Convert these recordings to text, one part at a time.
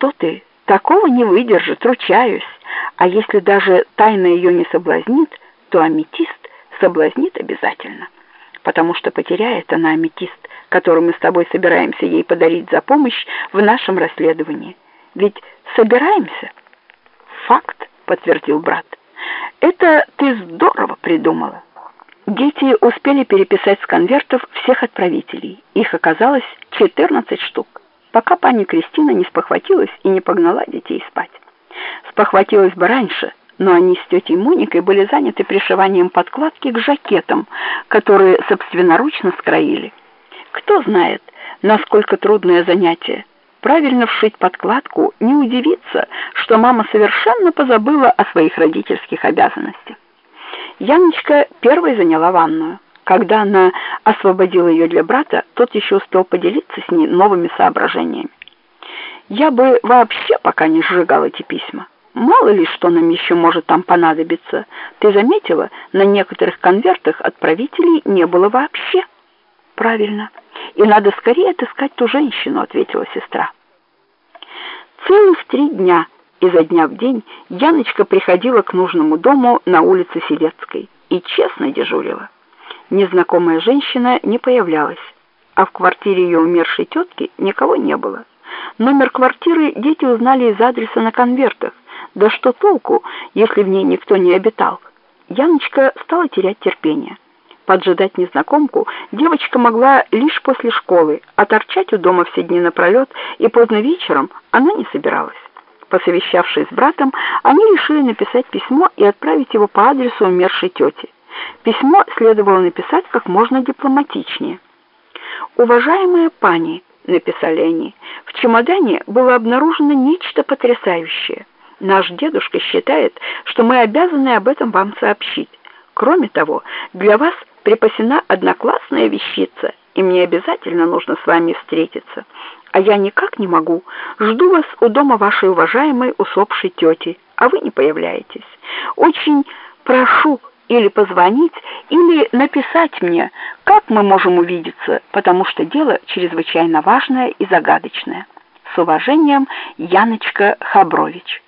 что ты, такого не выдержит, ручаюсь. А если даже тайна ее не соблазнит, то аметист соблазнит обязательно. Потому что потеряет она аметист, который мы с тобой собираемся ей подарить за помощь в нашем расследовании. Ведь собираемся? Факт, подтвердил брат. Это ты здорово придумала. Дети успели переписать с конвертов всех отправителей. Их оказалось 14 штук, пока пани Кристина не спохватилась и не погнала детей спать. Спохватилась бы раньше, но они с тетей Моникой были заняты пришиванием подкладки к жакетам, которые собственноручно скроили. Кто знает, насколько трудное занятие. Правильно вшить подкладку, не удивиться, что мама совершенно позабыла о своих родительских обязанностях. Яночка первой заняла ванную. Когда она освободила ее для брата, тот еще успел поделиться с ней новыми соображениями. «Я бы вообще пока не сжигал эти письма. Мало ли, что нам еще может там понадобиться. Ты заметила, на некоторых конвертах отправителей не было вообще?» «Правильно. И надо скорее отыскать ту женщину», — ответила сестра. Целых три дня изо дня в день Яночка приходила к нужному дому на улице Селецкой и честно дежурила. Незнакомая женщина не появлялась, а в квартире ее умершей тетки никого не было. Номер квартиры дети узнали из адреса на конвертах. Да что толку, если в ней никто не обитал? Яночка стала терять терпение. Поджидать незнакомку девочка могла лишь после школы, а торчать у дома все дни напролет и поздно вечером она не собиралась. Посовещавшись с братом, они решили написать письмо и отправить его по адресу умершей тети. Письмо следовало написать как можно дипломатичнее. «Уважаемая пани», — написали они, — «в чемодане было обнаружено нечто потрясающее. Наш дедушка считает, что мы обязаны об этом вам сообщить. Кроме того, для вас припасена одна классная вещица, и мне обязательно нужно с вами встретиться. А я никак не могу. Жду вас у дома вашей уважаемой усопшей тети, а вы не появляетесь. Очень прошу или позвонить, или написать мне, как мы можем увидеться, потому что дело чрезвычайно важное и загадочное. С уважением, Яночка Хабрович.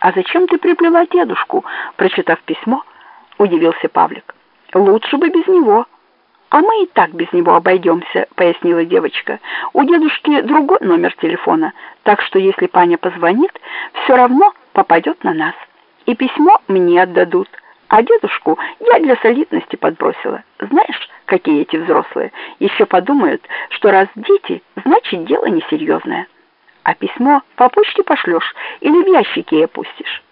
«А зачем ты приплела дедушку?» Прочитав письмо, удивился Павлик. «Лучше бы без него». «А мы и так без него обойдемся», — пояснила девочка. «У дедушки другой номер телефона, так что если паня позвонит, все равно попадет на нас. И письмо мне отдадут, а дедушку я для солидности подбросила. Знаешь, какие эти взрослые? Еще подумают, что раз дети, значит дело несерьезное. А письмо по почте пошлешь или в ящике опустишь.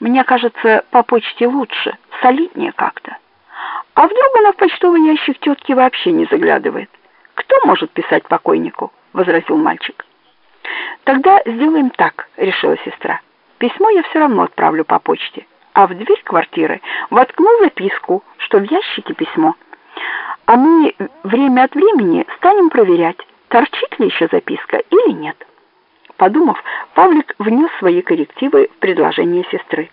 Мне кажется, по почте лучше, солиднее как-то». А вдруг она в почтовый ящик тетки вообще не заглядывает? Кто может писать покойнику? возразил мальчик. Тогда сделаем так, решила сестра. Письмо я все равно отправлю по почте, а в дверь квартиры воткну записку, что в ящике письмо. А мы время от времени станем проверять, торчит ли еще записка или нет. Подумав, Павлик внес свои коррективы в предложение сестры.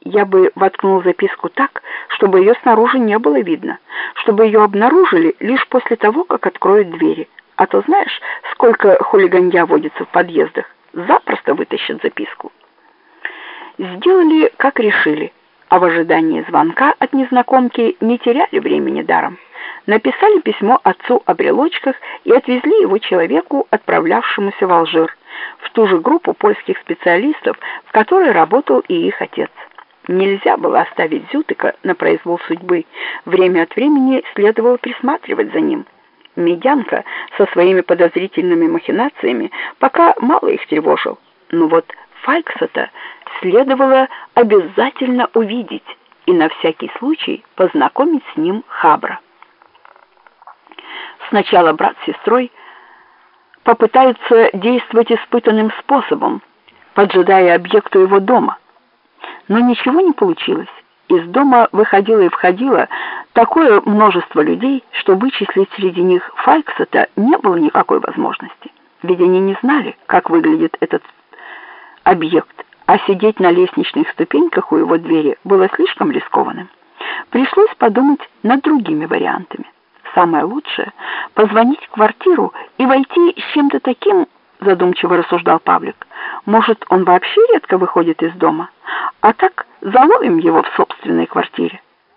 Я бы воткнул записку так, чтобы ее снаружи не было видно, чтобы ее обнаружили лишь после того, как откроют двери. А то знаешь, сколько хулиганья водится в подъездах, запросто вытащат записку. Сделали, как решили, а в ожидании звонка от незнакомки не теряли времени даром. Написали письмо отцу о брелочках и отвезли его человеку, отправлявшемуся в Алжир, в ту же группу польских специалистов, в которой работал и их отец. Нельзя было оставить Зютыка на произвол судьбы. Время от времени следовало присматривать за ним. Медянка со своими подозрительными махинациями пока мало их тревожил. Но вот Фалькса-то следовало обязательно увидеть и на всякий случай познакомить с ним Хабра. Сначала брат с сестрой попытаются действовать испытанным способом, поджидая объекту его дома. Но ничего не получилось. Из дома выходило и входило такое множество людей, что вычислить среди них Фальксета не было никакой возможности. Ведь они не знали, как выглядит этот объект, а сидеть на лестничных ступеньках у его двери было слишком рискованным. Пришлось подумать над другими вариантами. Самое лучшее — позвонить в квартиру и войти с чем-то таким, задумчиво рассуждал Павлик. «Может, он вообще редко выходит из дома? А так заловим его в собственной квартире».